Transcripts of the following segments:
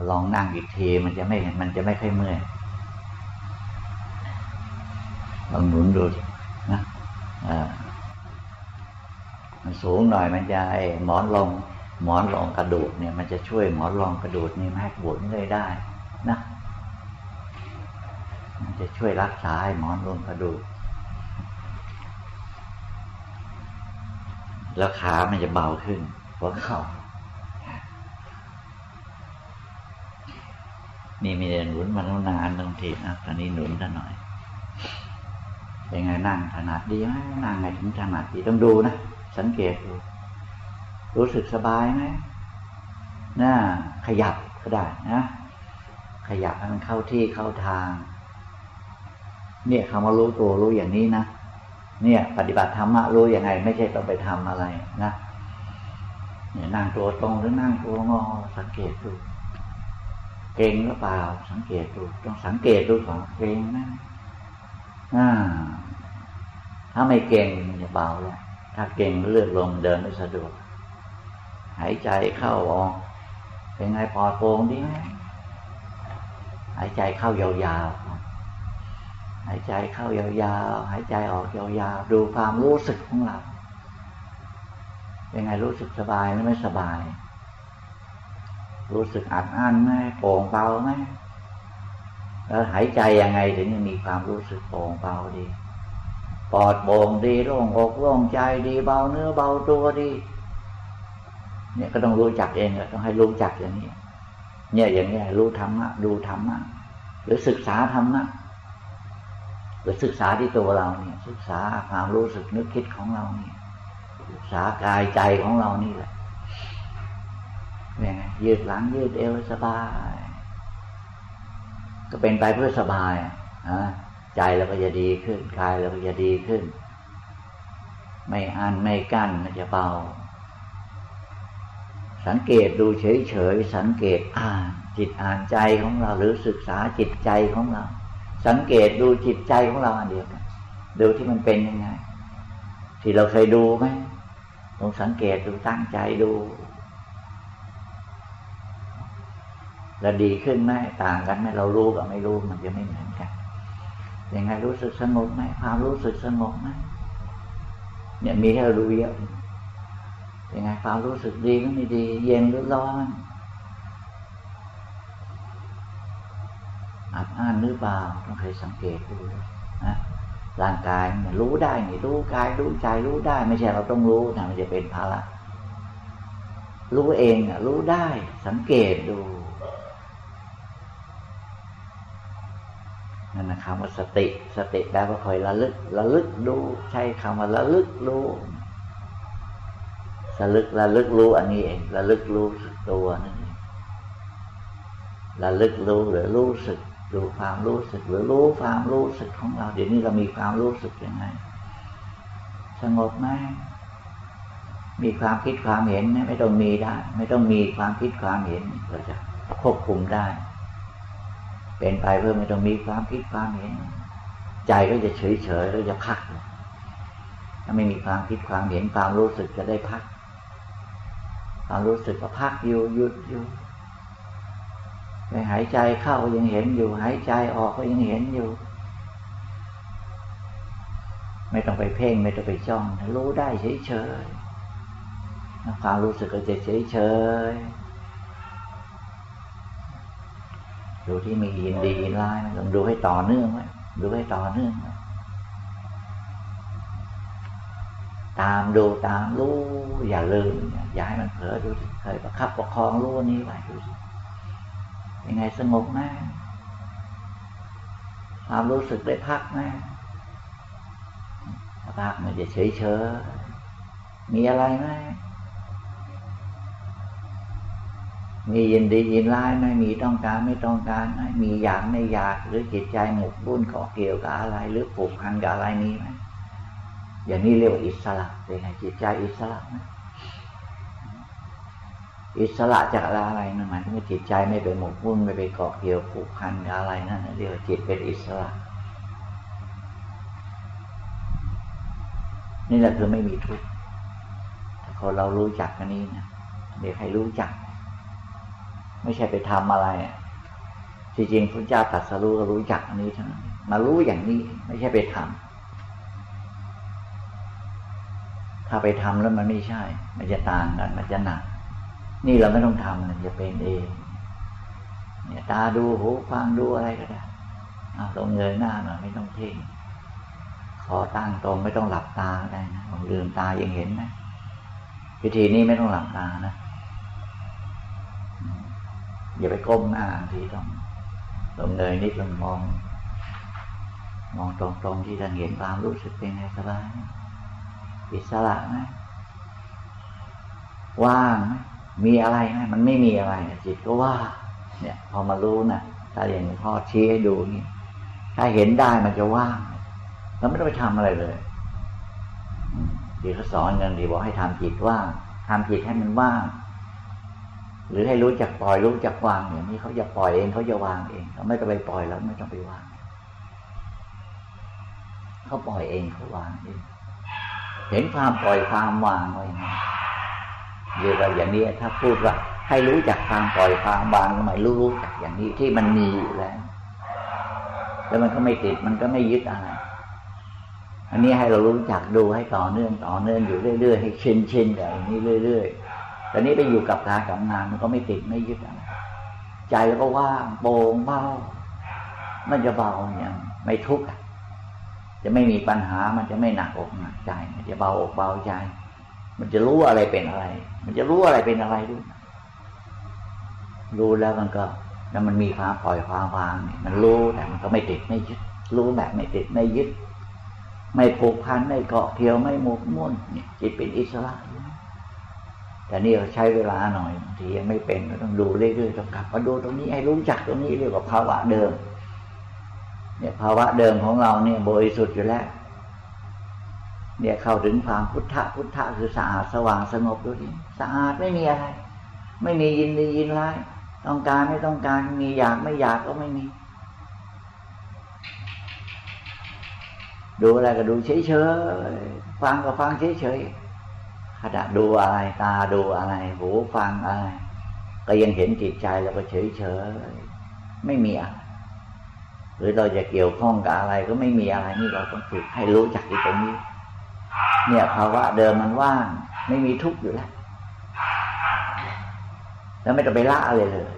เอลองนั่งอีกทีมันจะไม่มันจะไม่ค่อยเมื่อยลองหนุนดูนะมันสูงหน่อยมันจะไอ้หมอนรองหมอนรองกระดูกเนี่ย มันจะช่วยหมอนรองกระดูกนี่ม่ให้ปวดเลยได้นะมันจะช่วยรักษาหหมอนรองกระดูก แล้วขามันจะเบาขึ้นหัวเข่า นี่มีหนุนมาแล้วนานบางทีนะตอนนี้หนุนซะหน่อยเป็นไงนั่งถนัดดีไหมนั่งไงถึงถนัดดีต้องดูนะสังเกตดูรู้สึกสบายไหมน่าขยับก็ได้นะขยับให้มันเข้าที่เข้าทาง เนี่ยคำว่ารู้ตัวรู้อย่างนี้นะเนี่ย ปฏิบัติธรรมะรู้ยังไง ไม่ใช่ต้องไปทำอะไรนะเนี่ยนั่งตัวตรงหรือนั่งตัวงอสังเกตดู เก่งหรือเปล่า สังเกตดูต้องสังเกตดูก่อนเก่งนะอ่าถ้าไม่เก่งจะเบาแล้วถ้าเก่งเลือดลมเดินไม่สะดวก หายใจเข้าออกเป็นไงปอดโปร่งดีไหมหายใจเข้ายาวๆหายใจเข้ายาวๆหายใจออกยาวๆดูความรู้สึกของเราเป็นไงรู้สึกสบายหรือไม่สบาย รู้สึกอัดอั้นไหมโปร่งเบาไหมแล้วหายใจยังไงถึงมีความรู้สึกโปร่งเบาดีปอดโป่งดีโล่งอกโล่งใจดีเบาเนื้อเบาตัวดี เนี่ยก็ต้องรู้จักเองต้องให้รู้จักอย่างนี้ เนี่ยอย่างนี้รู้ธรรมะดูธรรมะหรือศึกษาธรรมะหรือศึกษาที่ตัวเราเนี่ย ศึกษาความรู้สึกนึกคิดของเราเนี่ยศึกษากายใจของเรานี่แหละ เนี่ยยืดหลังยืดเอวสบาย ก็เป็นไปเพื่อสบายอะใจเราก็จะดีขึ้นกายเราก็จะดีขึ้น ไม่อันไม่กั้นมันจะเบา สังเกตดูเฉยๆสังเกตอ่านจิตอ่านใจของเราหรือศึกษาจิตใจของเรา สังเกตดูจิตใจของเราอันเดียวกันดูที่มันเป็นยังไง ที่เราเคยดูไหมลองสังเกตดูตั้งใจดู แล้วดีขึ้นไหมต่างกันไหมเรารู้กับไม่รู้มันจะไม่เหมือนกันยังไงรู้สึกสงบไหมความรู้สึกสงบไหมเนี่ยมีให้เราดูเยอะยังไงความรู้สึกดีหรือไม่ดี เย็นหรือร้อนอัดอั้นหรือเปล่าต้องเคยสังเกตดูนะร่างกายเนี่ยรู้ได้นี่รู้กายรู้ใจรู้ได้ ไม่ใช่เราต้องรู้นะมันจะเป็นภาระรู้เองอะรู้ได้สังเกตดู นั่นนะคำว่าสติสติแปลว่าคอยระลึกระลึกดูใช้คำว่าระลึกรู้ระลึกระลึกรู้อันนี้เองระลึกรู้สึกตัวนั่นเองระลึกรู้หรือรู้สึกดูความรู้สึกหรือรู้ความรู้สึกของเราเดี๋ยวนี้เรามีความรู้สึกยังไง สงบไหมมีความคิดความเห็นไหมไม่ต้องมีได้ ไม่ต้องมีความคิดความเห็นเราจะควบคุมได้ เป็นไปเพื่อไม่ต้องมีความคิดความเห็น ใจก็จะเฉยเฉยแล้วจะพัก ถ้าไม่มีความคิดความเห็นความรู้สึกจะได้พัก ความรู้สึกก็พักอยู่หยุดอยู่ไปหายใจเข้าก็ยังเห็นอยู่ หายใจออกก็ยังเห็นอยู่ ไม่ต้องไปเพ่งไม่ต้องไปจ้อง รู้ได้เฉยเฉยความรู้สึกก็จะเฉยเฉย ดูที่มียินดียินร้ายต้องดูให้ต่อเนื่องไว้ดูให้ต่อเนื่อง ตามดูตามรู้อย่าลืมอย่าให้มันเผลอดูเคยประคับประคองรู้นี้ไว้ดูสิยังไงสงบไหมความรู้สึกได้พักไหมพักมันจะเฉยเฉยมีอะไรไหม มียินดียินร้ายไม่มีต้องการไม่ต้องการไม่มีอยากไม่อยากหรือจิตใจหมกบุ่นเกาะเกี่ยวกับอะไร หรือผูกพันกับอะไรนี้ไหมอย่างนี้เรียกว่าอิสระเป็นไงจิตใจอิสระไหมอิสระจากอะไรนั่นหมายถึงว่าจิตใจไม่ไปหมกมุ่นไม่ไปเกาะเกี่ยวผูกพันกับอะไรนั่นเรียกว่าจิตเป็นอิสระ นี่แหละคือไม่มีทุกข์ถ้าคนเรารู้จักกันนี้นะเดี๋ยวให้รู้จัก ไม่ใช่ไปทำอะไรจริงพระเจ้าตรัสรู้ก็รู้จักอันนี้ทั้งมารู้อย่างนี้ไม่ใช่ไปทำถ้าไปทำแล้วมันไม่ใช่ มันจะต่างกัน มันจะหนัก นี่เราไม่ต้องทำมันจะเป็นเอง เนี่ยตาดูหูฟังดูอะไรก็ได้ตรงเงยหน้าหน่อยไม่ต้องเพ่งขอตั้งตรงไม่ต้องหลับตาได้นะลองลืมตายังเห็นไหมพิธีนี้ไม่ต้องหลับตานะ อย่าไปก้มหน้าทีต้องลงเงยนิดลงมอง มองตรงๆที่ท่านเห็นความรู้สึกเป็นไงสบายอิสระไหมว่างไหมมีอะไรไหมมันไม่มีอะไรจิตก็ว่า เนี่ย พอมารู้นะถ้าอย่างพ่อชี้ให้ดูนี่ถ้าเห็นได้มันจะว่างเราไม่ต้องไปทำอะไรเลยที่เขาสอนกันดีบอกให้ทำจิตว่างทำจิตให้มันว่าง หรือให้รู้จักปล่อยรู้จักวางอย่างนี้เขาจะปล่อยเองเขาจะวางเองเขาไม่ต้องไปปล่อยแล้วไม่ต้องไปวางเขาปล่อยเองเขาวางเองเห็นความปล่อยความวางไว้ไงเรียกว่าอย่างนี้ถ้าพูดว่า ให้รู้จักความปล่อยความวางทำไมรู้รู้จักอย่างนี้ที่มันมีอยู่แล้ว แล้วมันก็ไม่ติดมันก็ไม่ยึดอะไรอันนี้ให้เรารู้จักดูให้ต่อเนื่องต่อเนื่องอยู่เรื่อยๆให้ชินชินกับอย่างนี้เรื่อย ๆ แต่นี้ไปอยู่กับการกับงานมันก็ไม่ติดไม่ยึดอะไรใจก็ว่างโปร่งเบามันจะเบาอย่างไม่ทุกข์จะไม่มีปัญหามันจะไม่หนักอกหนักใจ มันจะเบาอกเบาใจ มันจะรู้อะไรเป็นอะไร มันจะรู้อะไรเป็นอะไรด้วยรู้แล้วมันก็แล้วมันมีความปล่อยความวางมันรู้แต่มันก็ไม่ติดไม่ยึด รู้แบบไม่ติดไม่ยึด ไม่ผูกพันไม่เกาะเกี่ยวไม่หมกมุ่นเนี่ยจิตเป็นอิสระ แต่นี่เราใช้เวลาหน่อยบางทียังไม่เป็นก็ต้องดูเรื่อยๆต้องกลับมาดูตรงนี้ให้รู้จักตรงนี้เรียกว่าภาวะเดิม เนี่ยภาวะเดิมของเราเนี่ยบริสุทธิ์อยู่แล้ว เนี่ยเข้าถึงความพุทธะพุทธะคือสะอาดสว่างสงบดูดิสะอาดไม่มีอะไร ไม่มียินดียินร้ายต้องการไม่ต้องการมีอยากไม่อยากก็ไม่มี ดูอะไรก็ดูเฉยๆฟังก็ฟังเฉยๆ ขณะดูอะไรตาดูอะไร หูฟังอะไร ก็ยังเห็นจิตใจเราก็เฉยเฉยไม่มีอะไรหรือเราจะเกี่ยวข้องกับอะไรก็ไม่มีอะไรนี่เราต้องฝึกให้รู้จักตรงนี้ เนี่ยภาวะเดิมมันว่าง ไม่มีทุกข์อยู่แล้วแล้วไม่ต้องไปละอะไรเลย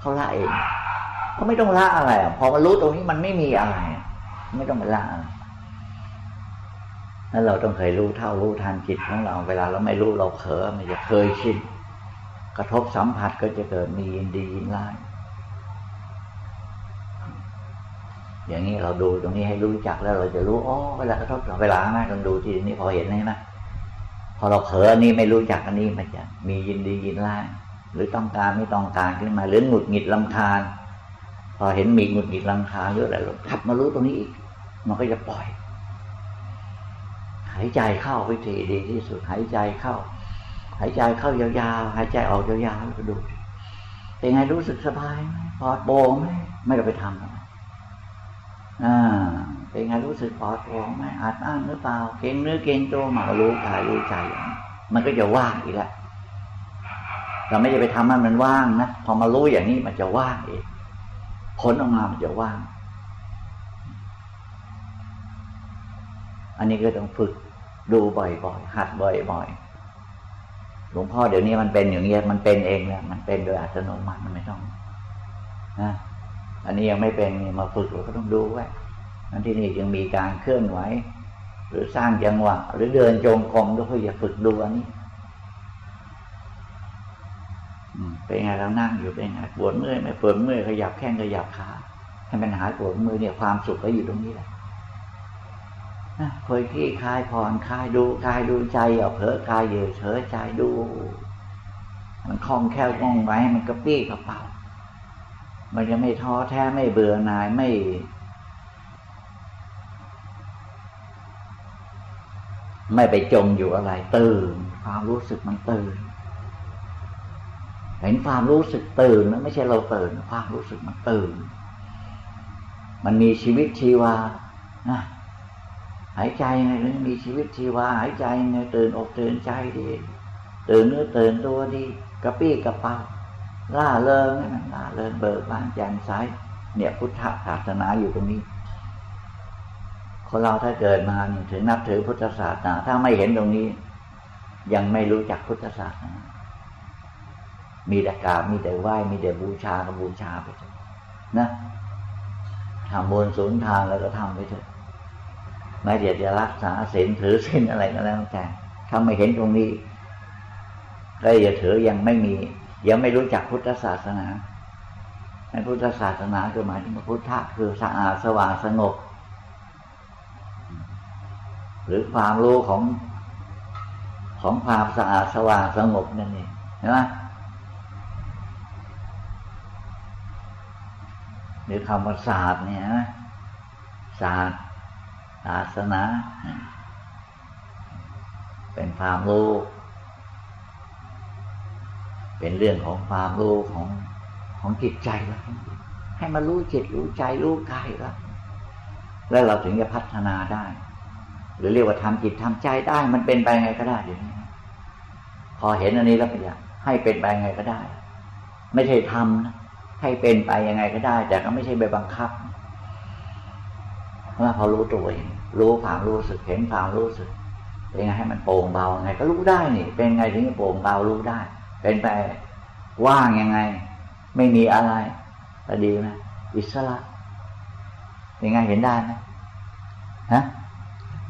เขาละเองเขาไม่ต้องละอะไรพอมารู้ตรงนี้มันไม่มีอะไร ไม่ต้องไปละอะไร แล้วเราต้องเคยรู้เท่ารู้ทันจิตของเรา เวลาเราไม่รู้เราเผลอมันจะเคยชินกระทบสัมผัสก็จะเกิดมียินดียินร้ายอย่างนี้เราดูตรงนี้ให้รู้จักแล้วเราจะรู้อ๋อเวลากระทบเวลาแม่ต้องดูทีนี้พอเห็นไหมนะพอเราเผลออันนี้ไม่รู้จักอันนี้มันจะมียินดียินร้ายหรือต้องการไม่ต้องการขึ้นมาหรือหงุดหงิดลำคาญพอเห็นมีหงุดหงิดลำคาญหรือะไรเราทับมารู้ตรงนี้อีก มันก็จะปล่อย หายใจเข้าวิธีดีที่สุด หายใจเข้า หายใจเข้ายาวๆหายใจออกยาวๆก็ดูเป็นไงรู้สึกสบายไหมปลอดโปร่งไหมไม่ต้องไปทำอ่าเป็นไงรู้สึกปลอดโปร่งไหมอาจอ้างหรือเปล่าเก่งเนื้อเก่งตัวมารู้กายรู้ใจมันก็จะว่างอีกแล้วเราไม่จะไปทำให้มันว่างนะพอมารู้อย่างนี้มันจะว่างเองผลออกมามันจะว่าง อันนี้ก็ต้องฝึก ดูบ่อยๆหัดบ่อยๆหลวงพ่อเดี๋ยวนี้มันเป็นอย่างนี้ยมันเป็นเองแล้วมันเป็นโดยอัตโนมัติมันไม่ต้องนะอันนี้ยังไม่เป็นมาฝึกเราก็ต้องดูไว้อันที่นี่ยังมีการเคลื่อนไหวหรือสร้างจังหวะ หรือเดินจงกรมก็เพื่อจะฝึกดูอันนี้เป็นไงเรานั่งอยู่เป็นไงปวดเมื่อยไม่ปวดเมื่อยขยับแข้งขยับขาให้มันหายปวดเมื่อยเนี่ยความสุขก็อยู่ตรงนี้แหละ คยขี้คลายผ่อนคลายดูคลายดูใจเอาเผลอคลายอยู่เฉยใจดู มันคล่องแคล่วว่องไวมันกระปี้กระเป๋า มันจะไม่ท้อแท้ไม่เบื่อหน่ายไม่ไม่ไปจมอยู่อะไร ตื่น ความรู้สึกมันตื่น เห็นความรู้สึกตื่นนะไม่ใช่เราตื่น ความรู้สึกมันตื่น มันมีชีวิตชีวานะ หายใจไงถึงมีชีวิตชีวาหายใจไงตื่นอกตื่นใจดีตื่นเนื้อตื่นตัวดีกระปี้กระเป๋าล่าเริงนะล่าเริงเบิกบานแจ่มใสเนี่ยพุทธศาสนาอยู่ตรงนี้ คนเราถ้าเกิดมาถึงนับถือพุทธศาสนา ถ้าไม่เห็นตรงนี้ ยังไม่รู้จักพุทธศาสนา มีแต่กราบมีแต่ไหว้ มีแต่บูชาก็บูชาไปเถอะนะทำบุญสูญทานแล้วก็ทำไปเถอะ ไม่เดี๋ยวจะรักษาศีลถือศีลอะไรก็แล้วแต่ถ้าไม่เห็นตรงนี้ก็อย่าถือยังไม่มี ยังไม่รู้จักพุทธศาสนาในพุทธศาสนาคือหมายถึงพุทธะคือสะอาดสว่างสงบ หรือความรู้ของของความสะอาดสว่างสงบนั่นเองเห็นไหมหรือคำว่าศาสตร์เนี่ยนะศาสตร์ ศาสนา เป็นความรู้ เป็นเรื่องของความรู้ของของจิตใจแล้วให้มารู้จิตรู้ใจรู้กายแล้วแล้วเราถึงจะพัฒนาได้ หรือเรียกว่าทำจิตทำใจได้ มันเป็นไปไงก็ได้อยู่นี้พอเห็นอันนี้แล้วเป็นอย่างให้เป็นไปไงก็ได้ ไม่ใช่ทำนะให้เป็นไปยังไงก็ได้ แต่ก็ไม่ใช่ไปบังคับเพราะพอรู้ตัวเอง รู้ความรู้สึกเห็นความรู้สึกเป็นไงให้มันโปร่งเบาไงก็รู้ได้นี่เป็นไงถึงจะโปร่งเบารู้ได้ เป็นไปว่างยังไง ไม่มีอะไรก็ดีไหมอิสระเป็นไงเห็นได้ไหมฮะ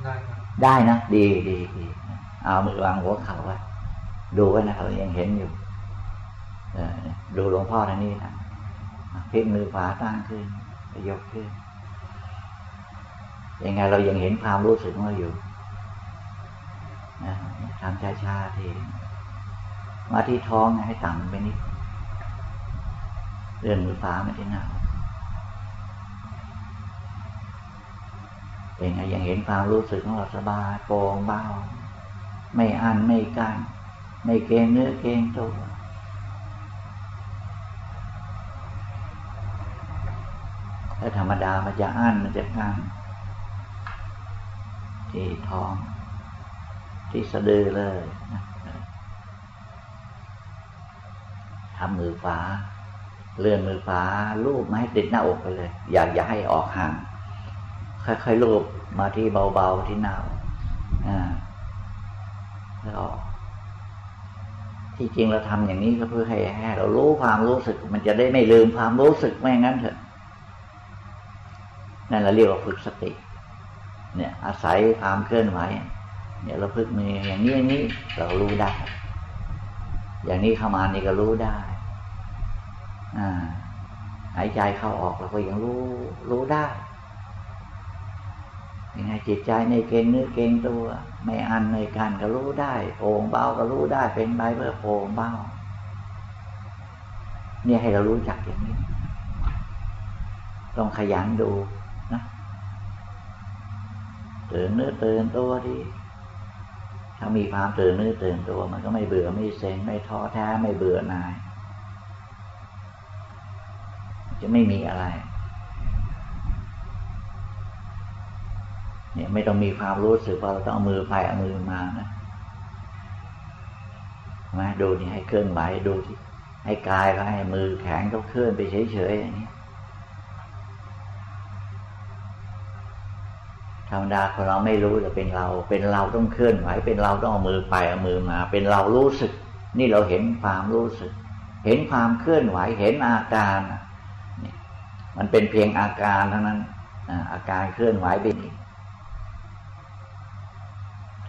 ได้ได้นะดีดีดีเอามือวางหัวเข่าไว้ดูไว้นะเรายังเห็นอยู่ดูหลวงพ่อทางนี้นะพลิกมือขวาตั้งขึ้นยกขึ้น ยังไงเรายังเห็นความรู้สึกของเราอยู่นะทำช้าๆทีมาที่ท้องให้ต่ำไปนิดเลื่อนมือฟ้ามาที่หน้าเป็นไงยังเห็นความรู้สึกของเราสบายโปร่งเบาไม่อันไม่กันไม่เกงเนื้อเกงตัวถ้าธรรมดามันจะอั้นมันจะกั้น ที่ท้อง ที่สะดือเลยนะทำมือฝาเลื่อนมือฝาลูบมาให้ติดหน้าอกไปเลย อยากอย่าให้ออกห่าง ค่อยๆลูบมาที่เบาๆที่หน้าอ่าแล้วที่จริงเราทำอย่างนี้ก็เพื่อให้ให้เรารู้ความรู้สึก มันจะได้ไม่ลืมความรู้สึกไม่งั้นเถอะนั่นเราเรียกว่าฝึกสติ เนี่ย อาศัยความเคลื่อนไหวเนี่ยเราพึกมือย่างนี้อย่างนี้เรารู้ได้ อย่างนี้เข้ามานี่ก็รู้ได้ อ่า หายใจเข้าออกเราก็ยังรู้รู้ได้ยังไงจิตใจในเก่งเนื้อเก่งตัว ไม่อันในการก็รู้ได้โป่งเบาก็รู้ได้เป็นใบเพื่อโป่งเบาเนี่ยให้เรารู้จักอย่างนี้ ต้องขยันดู ตื่นเนื้อตื่นตัวดีถ้ามีความตื่นเนื้อตื่นตัว มันก็ไม่เบื่อไม่เซ็งไม่ท้อแท้ไม่เบื่อหน่าย จะไม่มีอะไร เนี่ยไม่ต้องมีความรู้สึกว่าเราต้องเอามือไปเอามือมานะมาดูนี่ให้เคลื่อนไหวดูที่ให้กายก็ให้มือแข็งก็เคลื่อนไปเฉยๆอย่างนี้ ธรรมดาคนเราไม่รู้จะเป็นเรา เป็นเราต้องเคลื่อนไหว เป็นเราต้องเอามือไปเอามือมา เป็นเรารู้สึก นี่เราเห็นความรู้สึก เห็นความเคลื่อนไหว เห็นอาการนี่มันเป็นเพียงอาการเท่านั้นอาการเคลื่อนไหวเป็น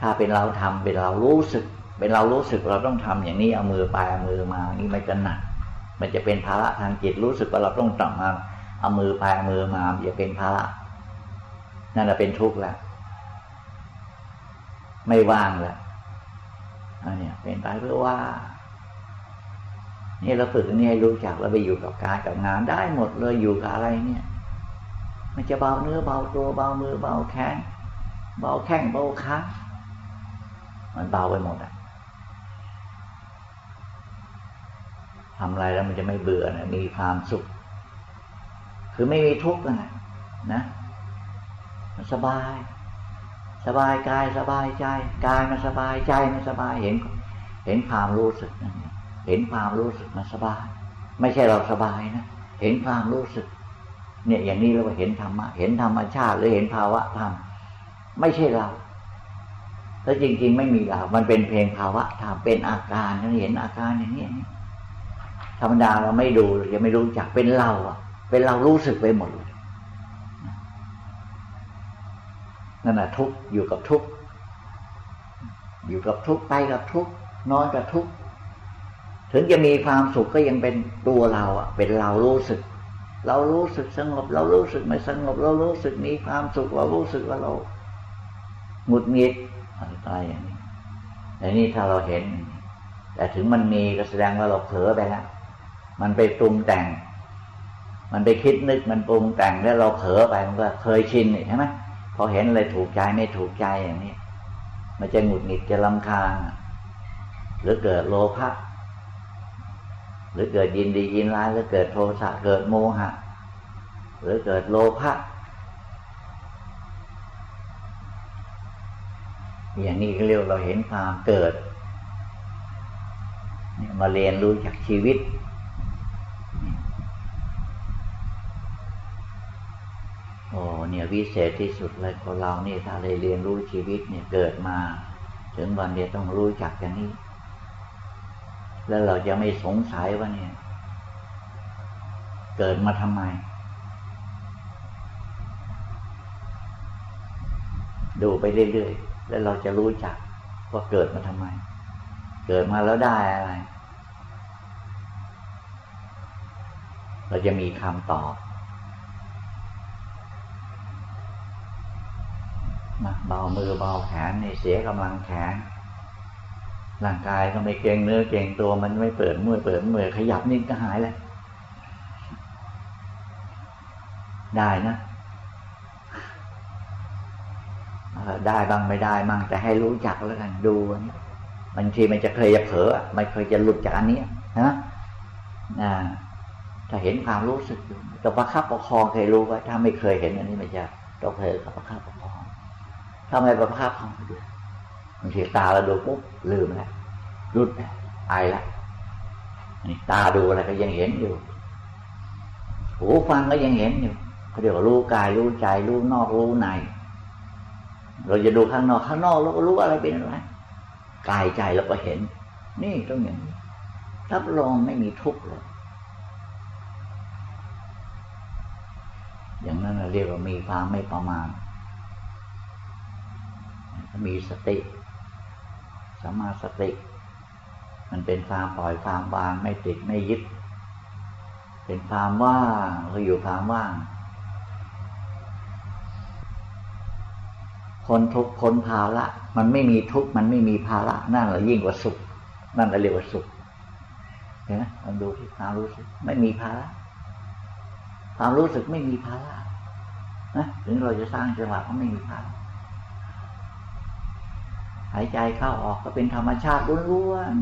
ถ้าเป็นเราทำเป็นเรารู้สึก เป็นเรารู้สึกเราต้องทำอย่างนี้เอามือไปเอามือมา นี่มันจะหนัก มันจะเป็นภาระทางจิตรู้สึกว่าเราต้องต้องมาเอามือไปเอามือมาจะเป็นภาระ นั่นแหละเป็นทุกข์แล้วไม่ว่างแล้วอันนี้เป็นไปเพื่อว่า นี่เราฝึกนี่ให้รู้จักเราไปอยู่กับการกับงานได้หมดเลยอยู่กับอะไรเนี่ย มันจะเบาเนื้อเบาตัวเบามือเบาแขนเบาแข้งเบาขามันเบาไปหมดอะทำอะไรแล้วมันจะไม่เบื่อนะมีความสุข คือไม่มีทุกข์นะนะ สบาย สบายกายสบายใจกายมันสบายใจมันสบายเห็น เห็นความรู้สึกนั่นเห็นความรู้สึกมันสบาย ไม่ใช่เราสบายนะเห็นความรู้สึก เนี่ยอย่างนี้เราก็เห็นธรรมะเห็นธรรมชาติหรือเห็นภาวะธรรมไม่ใช่เราแล้วจริง ๆ ไม่มีเรามันเป็นเพลงภาวะธรรมเป็นอาการเราเห็นอาการอย่างนี้ธรรมดาเราไม่ดูยังไม่รู้จักเป็นเราอะเป็นเรารู้สึกไปหมดเลย นั่นแหะทุกอยู่กับทุกอยู่กับทุกไปกับทุกนอนกับทุกถึงจะมีความสุขก็ยังเป็นตัวเราอะ เป็นเรารู้สึก เรารู้สึกสงบ เรารู้สึกไม่สงบ เรารู้สึกมีความสุขเรารู้สึกว่าเราหงุดหงิดอะไรอย่างนี้แต่นี่ถ้าเราเห็น แต่ถึงมันมีก็แสดงว่าเราเผลอไปแล้วมันไปปรุงแต่ง มันไปคิดนึกมันปรุงแต่งแล้วเราเผลอไปมันก็เคยชินใช่ไหม พอเห็นอะไรถูกใจไม่ถูกใจอย่างนี้ มันจะหงุดหงิดจะลำคาญหรือเกิดโลภะหรือเกิดยินดียินร้ายหรือเกิดโทสะเกิดโมหะ หรือเกิดโลภะอย่างนี้ก็เรียกเราเห็นความเกิดมาเรียนรู้จากชีวิต อ้เนี่ยวิเศษที่สุดเลยคนเรานี่ถ้าได้เรียนรู้ชีวิตเนี่ยเกิดมา ถึงวันเดียวต้องรู้จักอย่างนี้ แล้วเราจะไม่สงสัยว่าเนี่ย เกิดมาทำไม ดูไปเรื่อยๆแล้วเราจะรู้จักว่าเกิดมาทำไม เกิดมาแล้วได้อะไร เราจะมีคำตอบมา เบามือเบาแขนนี่เสียกำลังแขนร่างกายก็ไม่เก่งเนื้อเก่งตัวมันไม่เปิดมือเปิดมือขยับนิ่งก็หายเลยได้นะได้บ้างไม่ได้บ้างแต่ให้รู้จักแล้วกันดูนี่บางทีมันจะเคยจะเผลอไม่เคยจะหลุดจากอันนี้นะนะถ้าเห็นความรู้สึกอยู่ตัวประคับประคองเคยรู้ว่าถ้าไม่เคยเห็นอันนี้มันจะต้องเผลอกับประคับประคอง ถ้าไม่ประคับประคองดูบางทีตาเราดูปุ๊บลืมแล้วรุดไอละนี่ตาดูอะไรก็ยังเห็นอยู่ หูฟังก็ยังเห็นอยู่เขาเรียกว่ารู้กายรู้ใจรู้นอกรู้ใน เราจะดูข้างนอกข้างนอกเราก็รู้อะไรเป็นอะไรกายใจเราก็เห็น นี่ต้องอย่างนี้รับรองไม่มีทุกข์เลยอย่างนั้นเราเรียกว่ามีความไม่ประมาณ มีสติสัมมาสติ มันเป็นความปล่อยความวางไม่ติดไม่ยึด เป็นความว่างเราอยู่ความว่างพ้นทุกพ้นภาระมันไม่มีทุกมันไม่มีภาระนั่นแหละยิ่งกว่าสุข นั่นแหละเรียกว่าสุขเห็นไหมลองดูที่ความรู้สึกไม่มีภาระความรู้สึกไม่มีภาระนะถึงเราจะสร้างจังหวะก็ไม่มีภาระ หายใจเข้าออกก็เป็นธรรมชาติล้วน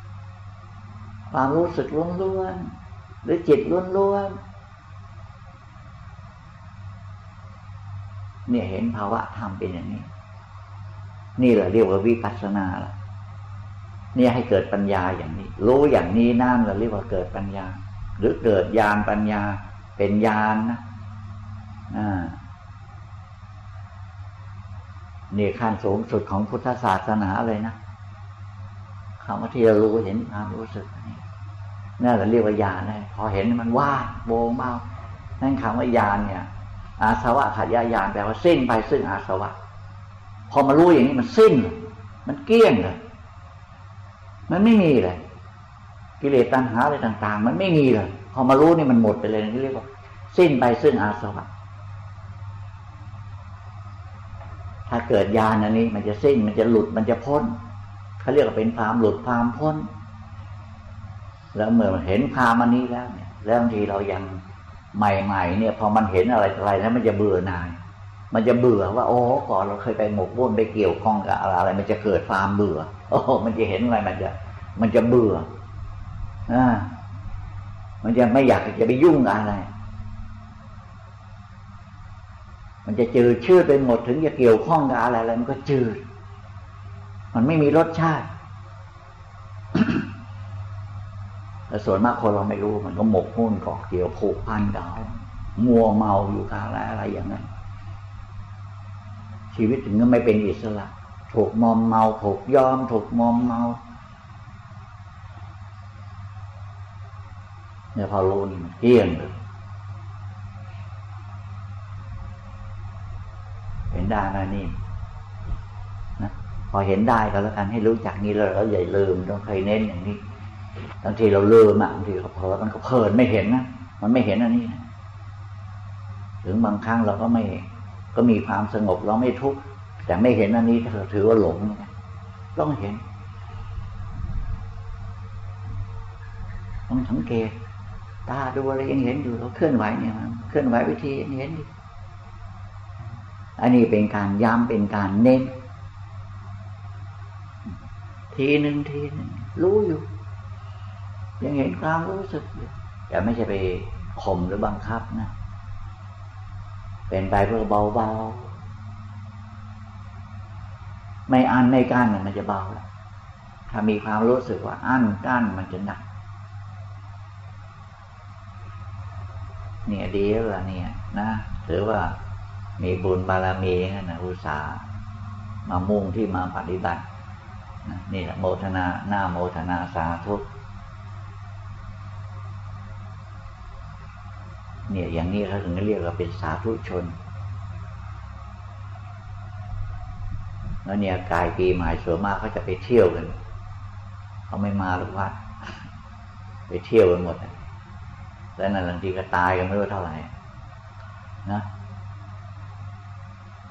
ๆความรู้สึกล้วนๆหรือจิตล้วนๆเนี่ยเห็นภาวะธรรมเป็นอย่างนี้ นี่แหละเรียกว่าวิปัสสนาล่ะเนี่ยให้เกิดปัญญาอย่างนี้ รู้อย่างนี้นั่นเราเรียกว่าเกิดปัญญา หรือเกิดญาณปัญญาเป็นญาณนะอ่า นี่ขั้นสูงสุดของพุทธศาสนาเลยนะคำว่าที่เรารู้เห็นความรู้สึกนี่นั่นเราเรียกว่าญาณเลยพอเห็นมันว่าโบงเบานั่นคำว่าญาณเนี่ย อาสวะขัดยายานแปลว่าสิ้นไปซึ่งอาสวะ พอมารู้อย่างนี้มันสิ้น มันเกลี้ยงเลย มันไม่มีเลยกิเลสตัณหาอะไรต่าง ๆ มันไม่มีเลย พอมารู้นี่มันหมดไปเลยนี่เรียกว่า สิ้นไปซึ่งอาสวะ ถ้าเกิดญาณอันนี้ มันจะสิ้นมันจะหลุดมันจะพ้นเขาเรียกว่าเป็นความหลุดความพ้น แล้วเมื่อเห็นความอันนี้แล้วเนี่ยแล้วบางทีเรายังใหม่ๆเนี่ย พอมันเห็นอะไรอะไรแล้วมันจะเบื่อหน่าย มันจะเบื่อว่า โอ้ก่อนเราเคยไปหมกบุ่นไปเกี่ยวข้องกับอะไร มันจะเกิดความเบื่อ โอ้มันจะเห็นอะไรมันจะ มันจะเบื่ออ่ามันจะไม่อยากจะไปยุ่งอะไร มันจะจืดชืดไปหมดถึงจะเกี่ยวข้องกับอะไรอะไรมันก็จืด มันไม่มีรสชาติแต่ส่วนมากคนเราไม่รู้มันก็หมกมุ่นเกาะเกี่ยวผูกพันกับมัวเมาอยู่กับอะไรอะไรอย่างนั้น ชีวิตถึงก็ไม่เป็นอิสระ ถูกมอมเมา ถูกยอม ถูกมอมเมาเนี่ยพอรู้นี่มันเกี้ยงเลย ได้นะนี่นะพอเห็นได้ก็แล้วกันให้รู้จักนี้แล้วเราอย่าลืมต้องเคยเน้นอย่างนี้บางทีเราลืมอะบางทีก็เผลอมันก็เพลินไม่เห็นนะมันไม่เห็นอันนี้นะถึงบางครั้งเราก็ไม่ก็มีความสงบเราไม่ทุกข์แต่ไม่เห็นอันนี้ก็ถือว่าหลงต้องเห็น ต้องสังเกตตาดูอะไรยังเห็นอยู่เราเคลื่อนไหวเนี่ยเคลื่อนไหววิธียังเห็นอยู่ อันนี้เป็นการย้ำเป็นการเน้น ทีหนึ่งทีหนึ่งรู้อยู่ ยังเห็นความรู้สึกอยู่แต่ไม่ใช่ไปข่มหรือบังคับนะ เป็นไปเพื่อเบาๆ ไม่อันไม่กั้นมันจะเบาแล้วถ้ามีความรู้สึกว่าอั้นกั้นมันจะหนัก เนี่ยดีแล้วล่ะเนี่ย นะถือว่า มีบุญบารมีนะอุตสาห์มามุ่งที่มาปฏิบัตินี่แหละโมทนาหน้าโมทนาสาธุเนี่ยอย่างนี้เขาถึงเรียกว่าเป็นสาธุชน แล้วเนี่ยกายปีใหม่ส่วนมากเขาจะไปเที่ยวกันเขาไม่มาหรอกวัดไปเที่ยวกันหมดแล้วนั่นบางทีก็ตายกันไม่รู้เท่าไหร่นะ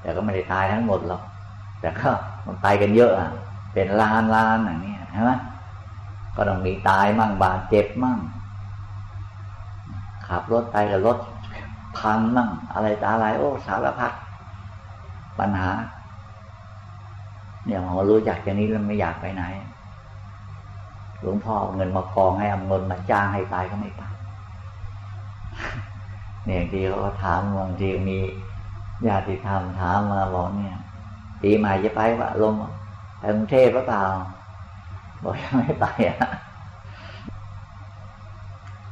แต่ก็ไม่ได้ตายทั้งหมดหรอกแต่ก็มันไปกันเยอะอะ เป็นล้านล้านอย่างนี้ใช่ไหมก็ต้องมีตายมั่งบาดเจ็บมั่งขับรถไปกับรถพังมั่งอะไรตาอะไรโอ้สารพัดปัญหา เนี่ยผมรู้จักอย่างนี้แล้วไม่อยากไปไหนหลวงพ่อเงินมากองให้เอาเงินมาจ้างให้ตายก็ไม่ไปเนี่ยบางทีเขาถามบางทีมี ญาติธรรมถามมาบอกเนี่ยปีใหม่จะไปวะลงไปกรุงเทพหรือเปล่า บอกยังไม่ไปอะ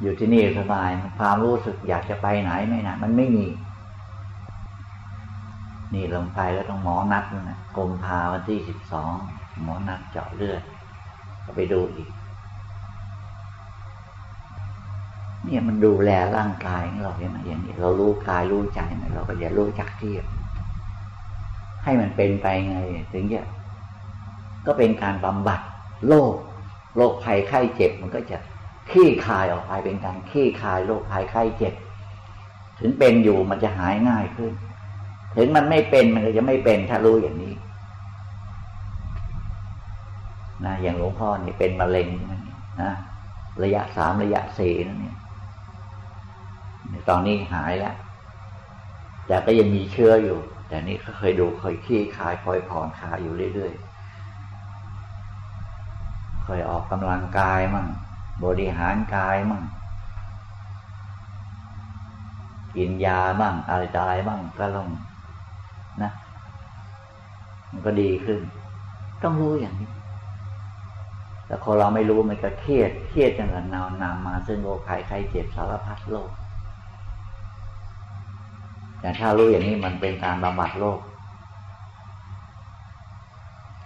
อยู่ที่นี่สบายความรู้สึกอยากจะไปไหนไม่นะมันไม่มี นี่ลงไปแล้วต้องหมอนัดนะกรมพาวันที่สิบสองหมอนัดเจาะเลือดก็ไปดูอีก เนี่ยมันดูแลร่างกายของเราเห็นไหมอย่างนี้เรารู้กายรู้ใจเราก็อย่ารู้จักทียบให้มันเป็นไปไง ถึงจะก็เป็นการบำบัดโรคโรคภัยไข้เจ็บมันก็จะขี้คายออกไปเป็นการขี้คายโรคภัยไข้เจ็บ ถึงเป็นอยู่มันจะหายง่ายขึ้น ถึงมันไม่เป็นมันก็จะไม่เป็นถ้ารู้อย่างนี้นะอย่างหลวงพ่อนี่เป็นมะเร็งนะระยะสามระยะสี่นั่นเนี่ย ตอนนี้หายแล้วแต่ก็ยังมีเชื้ออยู่ แต่นี่ก็เคยดูเคยขี้คายคอยผ่อนคลายอยู่เรื่อยๆเคยออกกำลังกายมั่งบริหารกายมั่งกินยาบ้างอะไรต่ออะไรบ้างก็ลงนะ มันก็ดีขึ้น ต้องรู้อย่างนี้แต่คนเราไม่รู้มันก็เครียด เครียดจนกระนานนำมาซึ่งโรคภัยไข้เจ็บสารพัดโรค แต่ถ้ารู้อย่างนี้มันเป็นการบำบัดโรค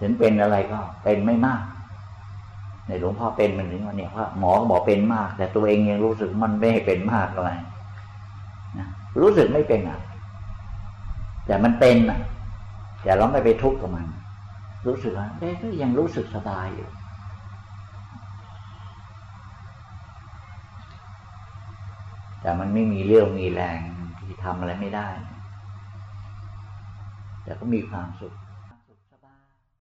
ถึงเป็นอะไรก็เป็นไม่มาก ในหลวงพ่อเป็นมันถึงวันนี้ว่าหมอบอกเป็นมาก แต่ตัวเองยังรู้สึกมันไม่เป็นมากเลยนะรู้สึกไม่เป็นอะ แต่มันเป็นอะ แต่เราไม่ไปทุกข์กับมัน รู้สึกว่าเอ๊ะก็ยังรู้สึกสบายอยู่แต่มันไม่มีเรี่ยวมีแรง ทำอะไรไม่ได้ แต่ก็มีความสุข